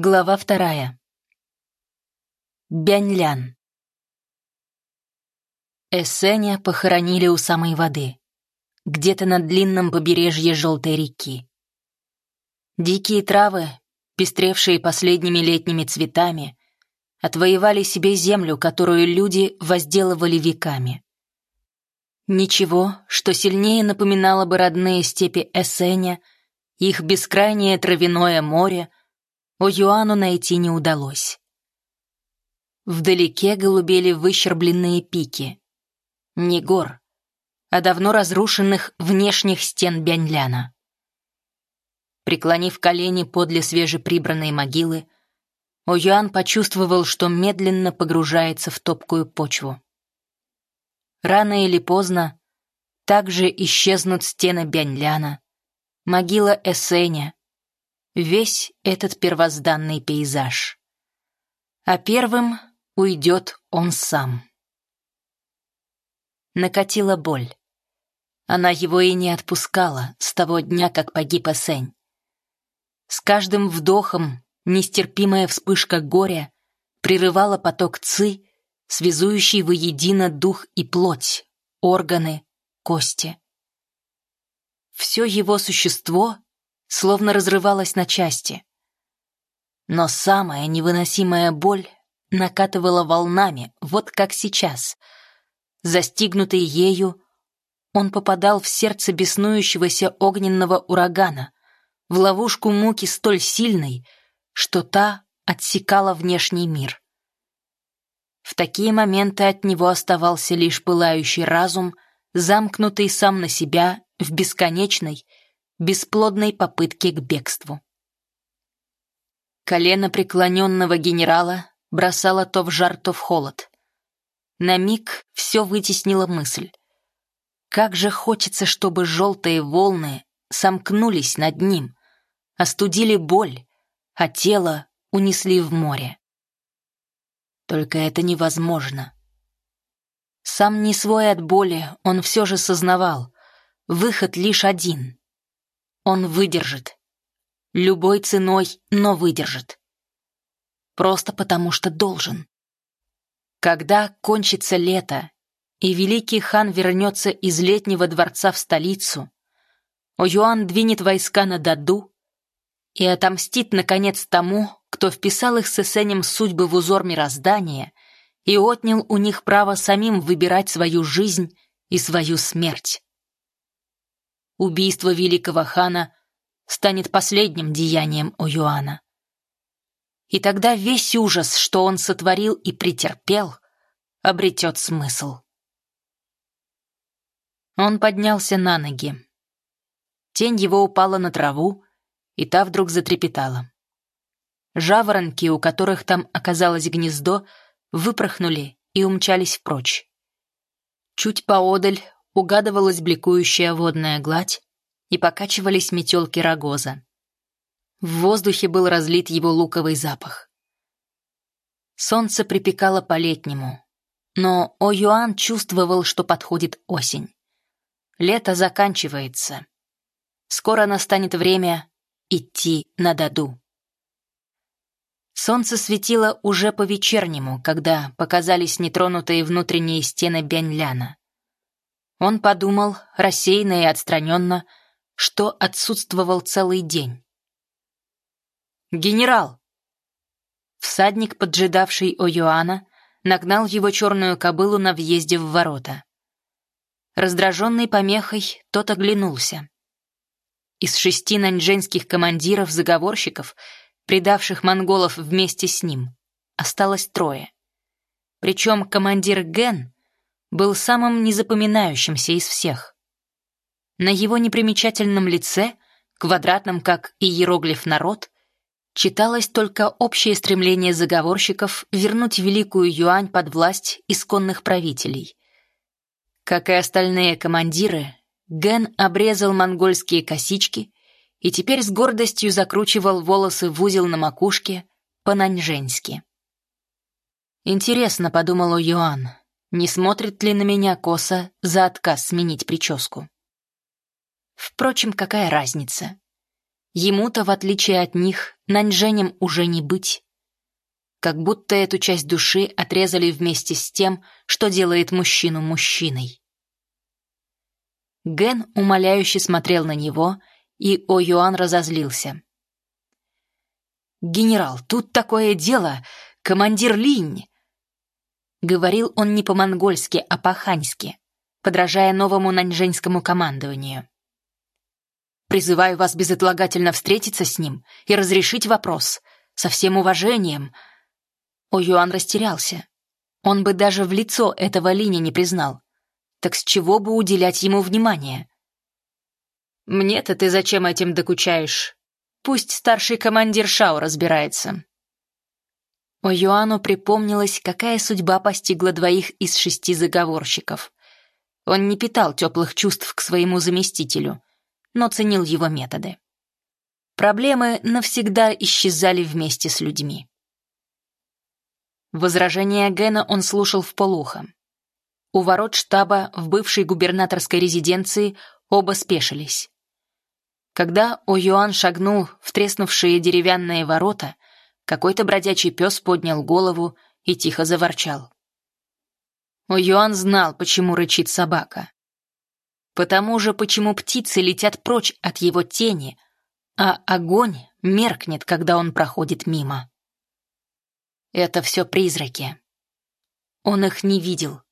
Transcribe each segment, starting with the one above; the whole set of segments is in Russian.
Глава вторая. Бяньлян. Эссеня похоронили у самой воды, где-то на длинном побережье Желтой реки. Дикие травы, пестревшие последними летними цветами, отвоевали себе землю, которую люди возделывали веками. Ничего, что сильнее напоминало бы родные степи Эссеня, их бескрайнее травяное море — О'Юану найти не удалось. Вдалеке голубели выщербленные пики. Не гор, а давно разрушенных внешних стен Бяньляна. Преклонив колени подле свежеприбранной могилы, О'Юан почувствовал, что медленно погружается в топкую почву. Рано или поздно также исчезнут стены Бяньляна, могила Эсеня, весь этот первозданный пейзаж. А первым уйдет он сам. Накатила боль. Она его и не отпускала с того дня, как погиб Эсень. С каждым вдохом нестерпимая вспышка горя прерывала поток ци, связующий воедино дух и плоть, органы, кости. Все его существо словно разрывалась на части. Но самая невыносимая боль накатывала волнами, вот как сейчас. Застигнутый ею, он попадал в сердце беснующегося огненного урагана, в ловушку муки столь сильной, что та отсекала внешний мир. В такие моменты от него оставался лишь пылающий разум, замкнутый сам на себя в бесконечной, бесплодной попытки к бегству. Колено преклоненного генерала бросало то в жар, то в холод. На миг все вытеснила мысль. Как же хочется, чтобы желтые волны сомкнулись над ним, остудили боль, а тело унесли в море. Только это невозможно. Сам не свой от боли, он все же сознавал. Выход лишь один он выдержит. Любой ценой, но выдержит. Просто потому что должен. Когда кончится лето, и великий хан вернется из летнего дворца в столицу, О'Юан двинет войска на Даду и отомстит, наконец, тому, кто вписал их с Эсенем судьбы в узор мироздания и отнял у них право самим выбирать свою жизнь и свою смерть. Убийство великого хана станет последним деянием О'Юана. И тогда весь ужас, что он сотворил и претерпел, обретет смысл. Он поднялся на ноги. Тень его упала на траву, и та вдруг затрепетала. Жаворонки, у которых там оказалось гнездо, выпорхнули и умчались прочь. Чуть поодаль угадывалась бликующая водная гладь и покачивались метелки рогоза. В воздухе был разлит его луковый запах. Солнце припекало по-летнему, но О-Юан чувствовал, что подходит осень. Лето заканчивается. Скоро настанет время идти на Даду. Солнце светило уже по-вечернему, когда показались нетронутые внутренние стены Бяньляна. Он подумал, рассеянно и отстраненно, что отсутствовал целый день. «Генерал!» Всадник, поджидавший О'Юана, нагнал его черную кобылу на въезде в ворота. Раздраженный помехой, тот оглянулся. Из шести наньчжэнских командиров-заговорщиков, предавших монголов вместе с ним, осталось трое. Причем командир Ген был самым незапоминающимся из всех. На его непримечательном лице, квадратном как иероглиф «народ», читалось только общее стремление заговорщиков вернуть Великую Юань под власть исконных правителей. Как и остальные командиры, Ген обрезал монгольские косички и теперь с гордостью закручивал волосы в узел на макушке по-наньженски. «Интересно», — подумал Юан, не смотрит ли на меня косо за отказ сменить прическу. Впрочем, какая разница? Ему-то, в отличие от них, наньженем уже не быть. Как будто эту часть души отрезали вместе с тем, что делает мужчину мужчиной. Ген умоляюще смотрел на него, и О Юан разозлился. «Генерал, тут такое дело! Командир Линь!» Говорил он не по-монгольски, а по-ханьски, подражая новому наньжэньскому командованию. «Призываю вас безотлагательно встретиться с ним и разрешить вопрос, со всем уважением». О Юан растерялся. Он бы даже в лицо этого Линя не признал. Так с чего бы уделять ему внимание? «Мне-то ты зачем этим докучаешь? Пусть старший командир Шао разбирается». О Юану припомнилось, какая судьба постигла двоих из шести заговорщиков. Он не питал теплых чувств к своему заместителю, но ценил его методы. Проблемы навсегда исчезали вместе с людьми. Возражения Гена он слушал в полухо. У ворот штаба в бывшей губернаторской резиденции оба спешились. Когда О'Юан шагнул в треснувшие деревянные ворота, какой-то бродячий пес поднял голову и тихо заворчал. О'Юан знал, почему рычит собака. Потому же, почему птицы летят прочь от его тени, а огонь меркнет, когда он проходит мимо. Это все призраки. Он их не видел,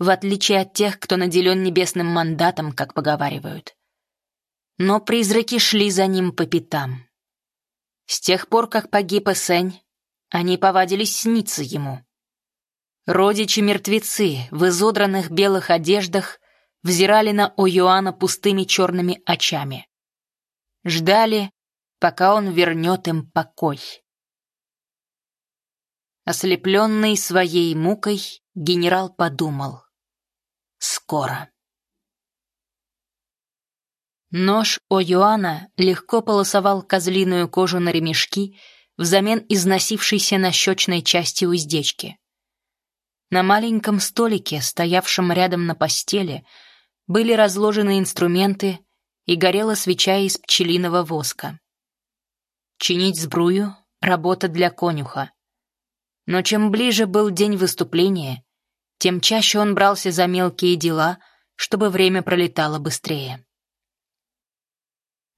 в отличие от тех, кто наделен небесным мандатом, как поговаривают. Но призраки шли за ним по пятам. С тех пор, как погиб Эсень, они повадились сниться ему. Родичи-мертвецы в изодранных белых одеждах взирали на О'Юана пустыми черными очами. Ждали, пока он вернет им покой. Ослепленный своей мукой, генерал подумал. Скоро. Нож О'Юана легко полосовал козлиную кожу на ремешки взамен износившейся на щечной части уздечки. На маленьком столике, стоявшем рядом на постели, были разложены инструменты и горела свеча из пчелиного воска. Чинить сбрую — работа для конюха. Но чем ближе был день выступления, тем чаще он брался за мелкие дела, чтобы время пролетало быстрее.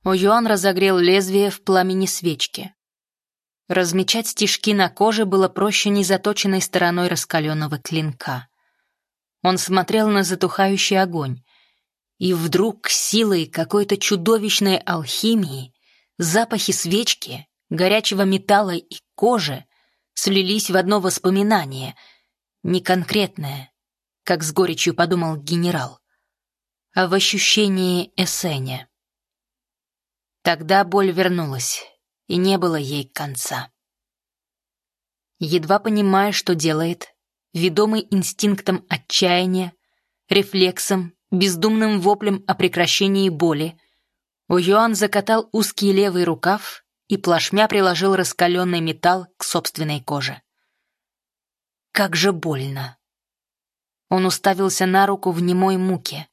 О'Юан разогрел лезвие в пламени свечки. Размечать стежки на коже было проще незаточенной стороной раскаленного клинка. Он смотрел на затухающий огонь, и вдруг силой какой-то чудовищной алхимии запахи свечки, горячего металла и кожи слились в одно воспоминание — не конкретное, как с горечью подумал генерал, а в ощущении Эссеня. Тогда боль вернулась, и не было ей конца. Едва понимая, что делает, ведомый инстинктом отчаяния, рефлексом, бездумным воплем о прекращении боли, Уюан закатал узкий левый рукав и плашмя приложил раскаленный металл к собственной коже. Как же больно. Он уставился на руку в немой муке.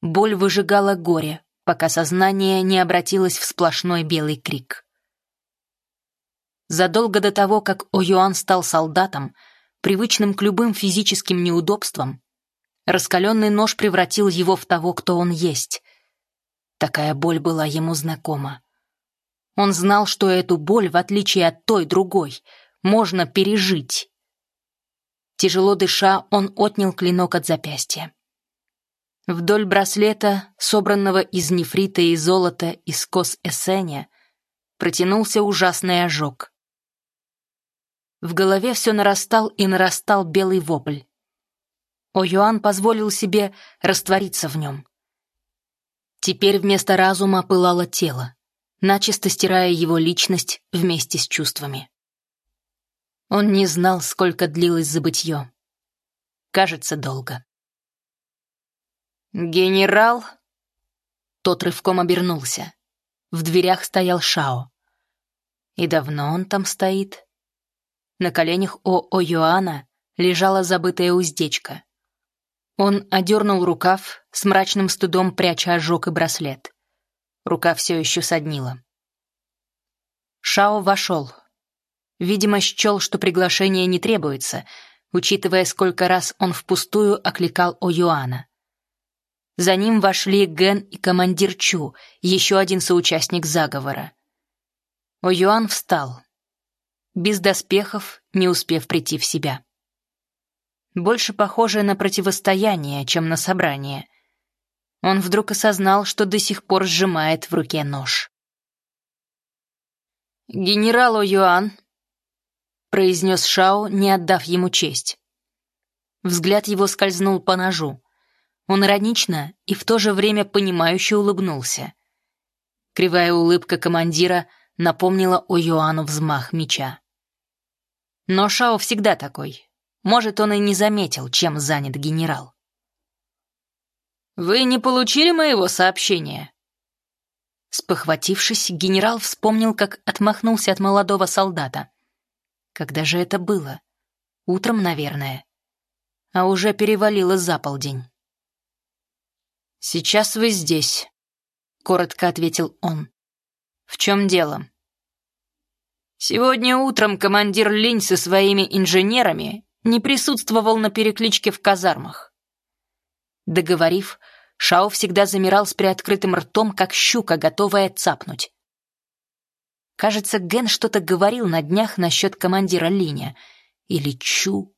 Боль выжигала горе, пока сознание не обратилось в сплошной белый крик. Задолго до того, как О'Юан стал солдатом, привычным к любым физическим неудобствам, раскаленный нож превратил его в того, кто он есть. Такая боль была ему знакома. Он знал, что эту боль, в отличие от той другой, можно пережить. Тяжело дыша, он отнял клинок от запястья. Вдоль браслета, собранного из нефрита и золота из кос Эссеня, протянулся ужасный ожог. В голове все нарастал и нарастал белый вопль. О'Юан позволил себе раствориться в нем. Теперь вместо разума пылало тело, начисто стирая его личность вместе с чувствами. Он не знал, сколько длилось забытье. Кажется, долго. «Генерал?» Тот рывком обернулся. В дверях стоял Шао. И давно он там стоит? На коленях у О'Юана лежала забытая уздечка. Он одернул рукав, с мрачным стыдом пряча ожог и браслет. Рука все еще соднила. Шао вошел. Видимо, счел, что приглашение не требуется, учитывая, сколько раз он впустую окликал О Юана. За ним вошли Ген и командир Чу, еще один соучастник заговора. О Юан встал. Без доспехов, не успев прийти в себя. Больше похоже на противостояние, чем на собрание. Он вдруг осознал, что до сих пор сжимает в руке нож. «Генерал О Юан», — произнес Шао, не отдав ему честь. Взгляд его скользнул по ножу. Он иронично и в то же время понимающе улыбнулся. Кривая улыбка командира напомнила о Йоанну взмах меча. Но Шао всегда такой. Может, он и не заметил, чем занят генерал. «Вы не получили моего сообщения?» Спохватившись, генерал вспомнил, как отмахнулся от молодого солдата. Когда же это было? Утром, наверное. А уже перевалило за полдень. «Сейчас вы здесь», — коротко ответил он. «В чем дело?» «Сегодня утром командир Линь со своими инженерами не присутствовал на перекличке в казармах». Договорив, Шао всегда замирал с приоткрытым ртом, как щука, готовая цапнуть. Кажется, Ген что-то говорил на днях насчет командира Линя. Или Чу.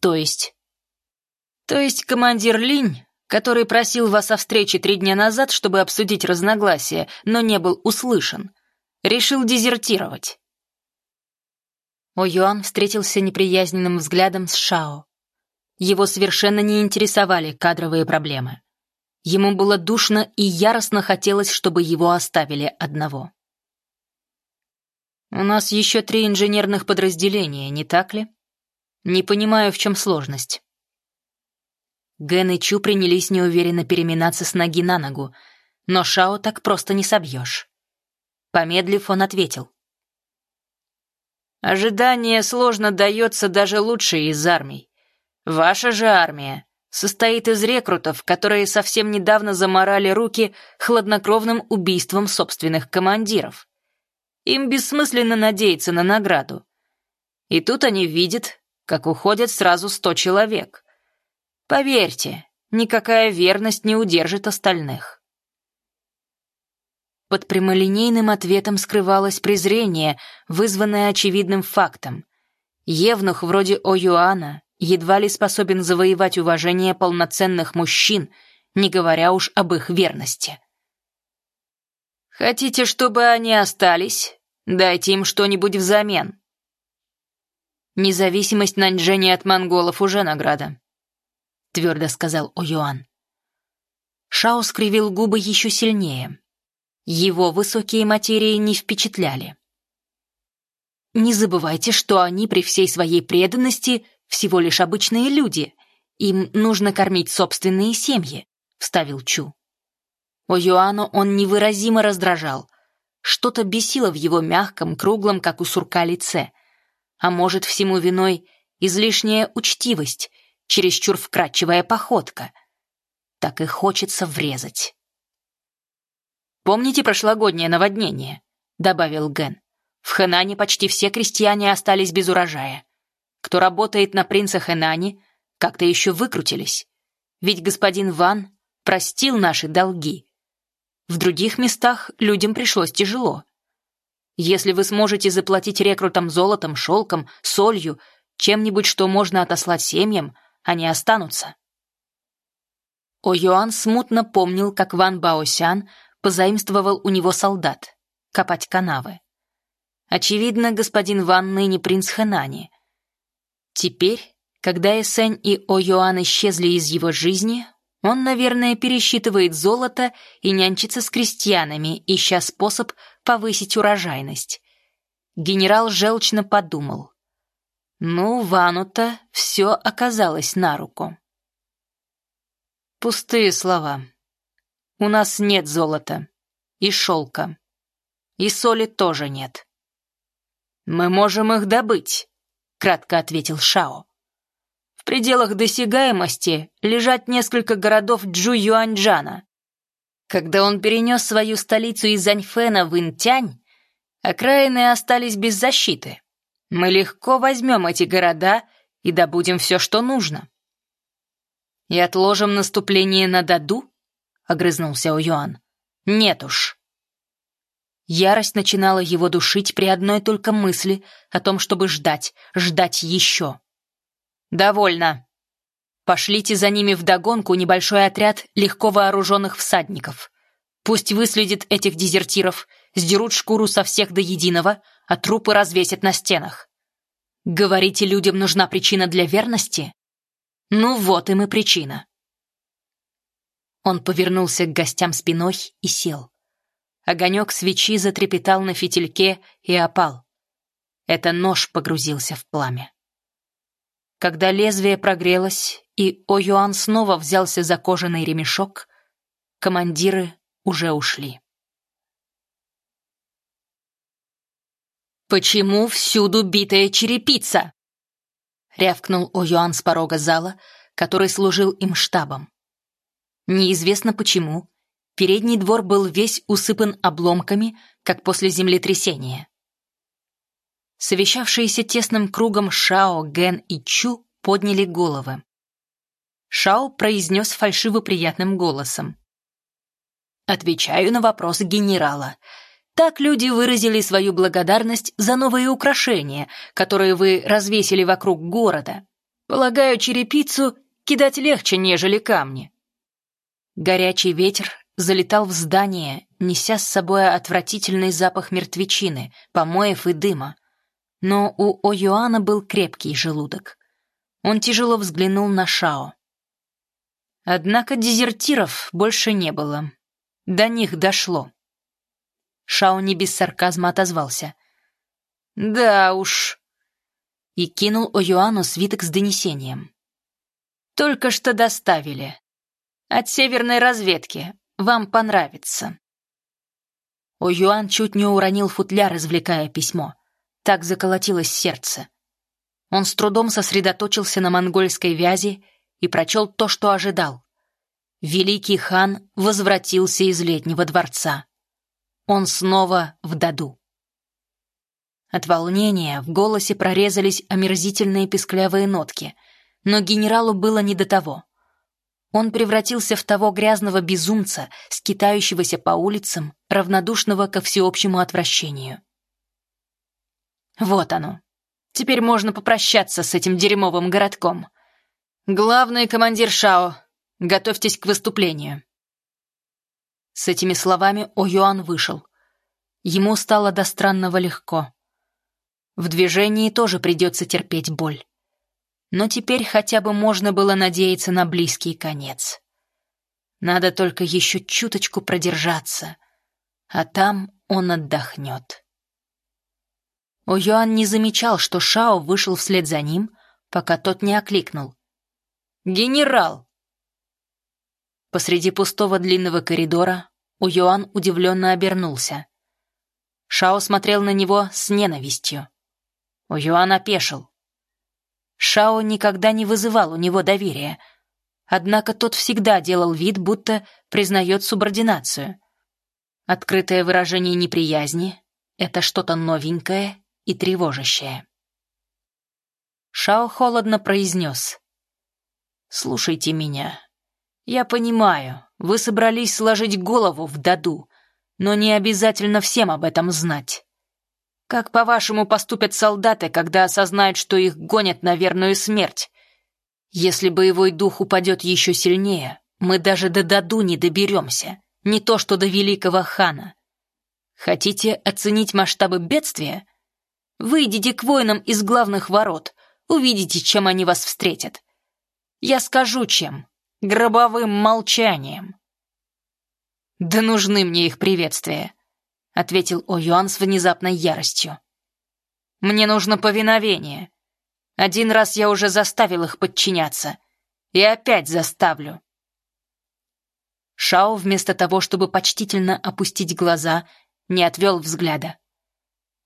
То есть... То есть командир Линь который просил вас о встрече три дня назад, чтобы обсудить разногласия, но не был услышан. Решил дезертировать. О Юан встретился неприязненным взглядом с Шао. Его совершенно не интересовали кадровые проблемы. Ему было душно и яростно хотелось, чтобы его оставили одного. «У нас еще три инженерных подразделения, не так ли? Не понимаю, в чем сложность». Ген и Чу принялись неуверенно переминаться с ноги на ногу, но Шао так просто не собьешь. Помедлив, он ответил. «Ожидание сложно дается даже лучшей из армий. Ваша же армия состоит из рекрутов, которые совсем недавно заморали руки хладнокровным убийством собственных командиров. Им бессмысленно надеяться на награду. И тут они видят, как уходят сразу сто человек. Поверьте, никакая верность не удержит остальных. Под прямолинейным ответом скрывалось презрение, вызванное очевидным фактом. Евнух вроде О'Юана едва ли способен завоевать уважение полноценных мужчин, не говоря уж об их верности. «Хотите, чтобы они остались? Дайте им что-нибудь взамен». Независимость Наньчжэня от монголов уже награда. — твердо сказал О'Юан. Шао скривил губы еще сильнее. Его высокие материи не впечатляли. «Не забывайте, что они при всей своей преданности всего лишь обычные люди. Им нужно кормить собственные семьи», — вставил Чу. О'Юану он невыразимо раздражал. Что-то бесило в его мягком, круглом, как у сурка, лице. А может, всему виной излишняя учтивость, чересчур вкрадчивая походка. Так и хочется врезать. «Помните прошлогоднее наводнение?» — добавил Ген. «В Хэнане почти все крестьяне остались без урожая. Кто работает на принца Хэнани, как-то еще выкрутились. Ведь господин Ван простил наши долги. В других местах людям пришлось тяжело. Если вы сможете заплатить рекрутам золотом, шелком, солью, чем-нибудь, что можно отослать семьям, они останутся. О Йоан смутно помнил, как Ван Баосян позаимствовал у него солдат копать канавы. Очевидно, господин Ван ныне принц Хэнани. Теперь, когда Эсэнь и О Йоан исчезли из его жизни, он, наверное, пересчитывает золото и нянчится с крестьянами, ища способ повысить урожайность. Генерал желчно подумал. Ну, Вану-то все оказалось на руку. Пустые слова. У нас нет золота. И шелка. И соли тоже нет. Мы можем их добыть, кратко ответил Шао. В пределах досягаемости лежат несколько городов Джу-Юаньджана. Когда он перенес свою столицу из Аньфэна в Интянь, Окраины остались без защиты. Мы легко возьмем эти города и добудем все, что нужно. «И отложим наступление на Даду?» — огрызнулся О'Юан. «Нет уж». Ярость начинала его душить при одной только мысли о том, чтобы ждать, ждать еще. «Довольно. Пошлите за ними вдогонку небольшой отряд легко вооруженных всадников. Пусть выследит этих дезертиров, сдерут шкуру со всех до единого, а трупы развесят на стенах. Говорите, людям нужна причина для верности? Ну вот им и причина. Он повернулся к гостям спиной и сел. Огонек свечи затрепетал на фитильке и опал. Это нож погрузился в пламя. Когда лезвие прогрелось, и О'Юан снова взялся за кожаный ремешок, командиры уже ушли. «Почему всюду битая черепица?» — рявкнул О'Юан с порога зала, который служил им штабом. Неизвестно почему, передний двор был весь усыпан обломками, как после землетрясения. Совещавшиеся тесным кругом Шао, Ген и Чу подняли головы. Шао произнес фальшиво приятным голосом. «Отвечаю на вопрос генерала. Так люди выразили свою благодарность за новые украшения, которые вы развесили вокруг города. Полагаю, черепицу кидать легче, нежели камни. Горячий ветер залетал в здание, неся с собой отвратительный запах мертвечины, помоев и дыма. Но у О'Юана был крепкий желудок. Он тяжело взглянул на Шао. Однако дезертиров больше не было. До них дошло. Шао не без сарказма отозвался. «Да уж». И кинул О'Юану свиток с донесением. «Только что доставили. От северной разведки. Вам понравится». О'Юан чуть не уронил футляр, извлекая письмо. Так заколотилось сердце. Он с трудом сосредоточился на монгольской вязи и прочел то, что ожидал. Великий хан возвратился из летнего дворца. Он снова в даду. От волнения в голосе прорезались омерзительные песклявые нотки, но генералу было не до того. Он превратился в того грязного безумца, скитающегося по улицам, равнодушного ко всеобщему отвращению. Вот оно. Теперь можно попрощаться с этим дерьмовым городком. Главный командир Шао, готовьтесь к выступлению. С этими словами О'Юан вышел. Ему стало до странного легко. В движении тоже придется терпеть боль. Но теперь хотя бы можно было надеяться на близкий конец. Надо только еще чуточку продержаться, а там он отдохнет. О'Юан не замечал, что Шао вышел вслед за ним, пока тот не окликнул. «Генерал!» Посреди пустого длинного коридора Уюан удивленно обернулся. Шао смотрел на него с ненавистью. Уюан опешил. Шао никогда не вызывал у него доверия, однако тот всегда делал вид, будто признает субординацию. Открытое выражение неприязни — это что-то новенькое и тревожащее. Шао холодно произнес. «Слушайте меня. «Я понимаю, вы собрались сложить голову в даду, но не обязательно всем об этом знать. Как, по-вашему, поступят солдаты, когда осознают, что их гонят на верную смерть? Если боевой дух упадет еще сильнее, мы даже до даду не доберемся, не то что до великого хана. Хотите оценить масштабы бедствия? Выйдите к воинам из главных ворот, увидите, чем они вас встретят. Я скажу, чем гробовым молчанием. «Да нужны мне их приветствия», — ответил О'Юан с внезапной яростью. «Мне нужно повиновение. Один раз я уже заставил их подчиняться. И опять заставлю». Шао, вместо того, чтобы почтительно опустить глаза, не отвел взгляда.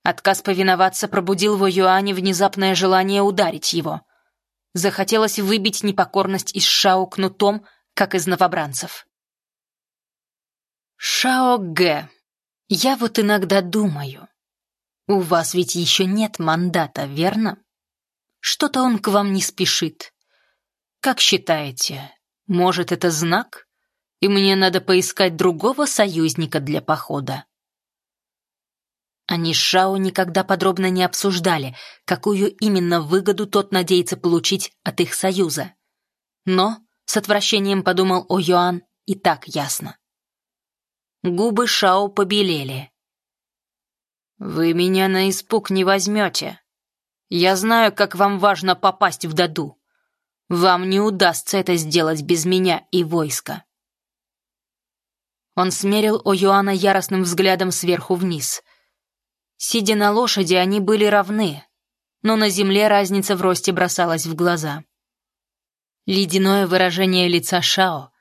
Отказ повиноваться пробудил в Юане внезапное желание ударить его — Захотелось выбить непокорность из Шао кнутом, как из новобранцев. «Шао Гэ, я вот иногда думаю, У вас ведь еще нет мандата, верно? Что-то он к вам не спешит. Как считаете, может, это знак? И мне надо поискать другого союзника для похода?» Они с Шао никогда подробно не обсуждали, какую именно выгоду тот надеется получить от их союза. Но, с отвращением подумал о Юан, и так ясно. Губы Шао побелели. «Вы меня на испуг не возьмете. Я знаю, как вам важно попасть в Даду. Вам не удастся это сделать без меня и войска». Он смерил О Юана яростным взглядом сверху вниз. Сидя на лошади, они были равны, но на земле разница в росте бросалась в глаза. Ледяное выражение лица Шао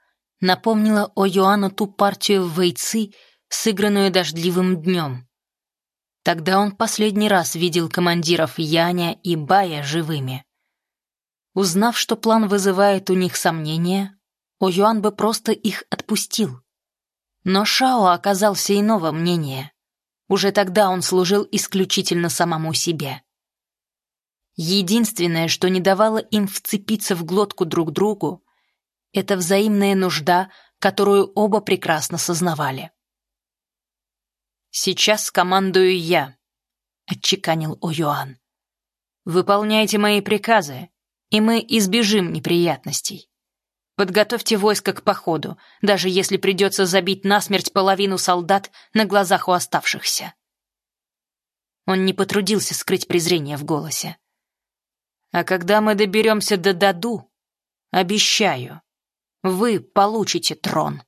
напомнило о Юану ту партию в Вэйци, сыгранную дождливым днем. Тогда он последний раз видел командиров Яня и Бая живыми. Узнав, что план вызывает у них сомнения, О Юан бы просто их отпустил. Но Шао оказался иного мнения. Уже тогда он служил исключительно самому себе. Единственное, что не давало им вцепиться в глотку друг другу, это взаимная нужда, которую оба прекрасно сознавали. «Сейчас командую я», — отчеканил О'Юан. «Выполняйте мои приказы, и мы избежим неприятностей. Подготовьте войско к походу, даже если придется забить насмерть половину солдат на глазах у оставшихся». Он не потрудился скрыть презрение в голосе. А когда мы доберемся до Даду, обещаю, вы получите трон.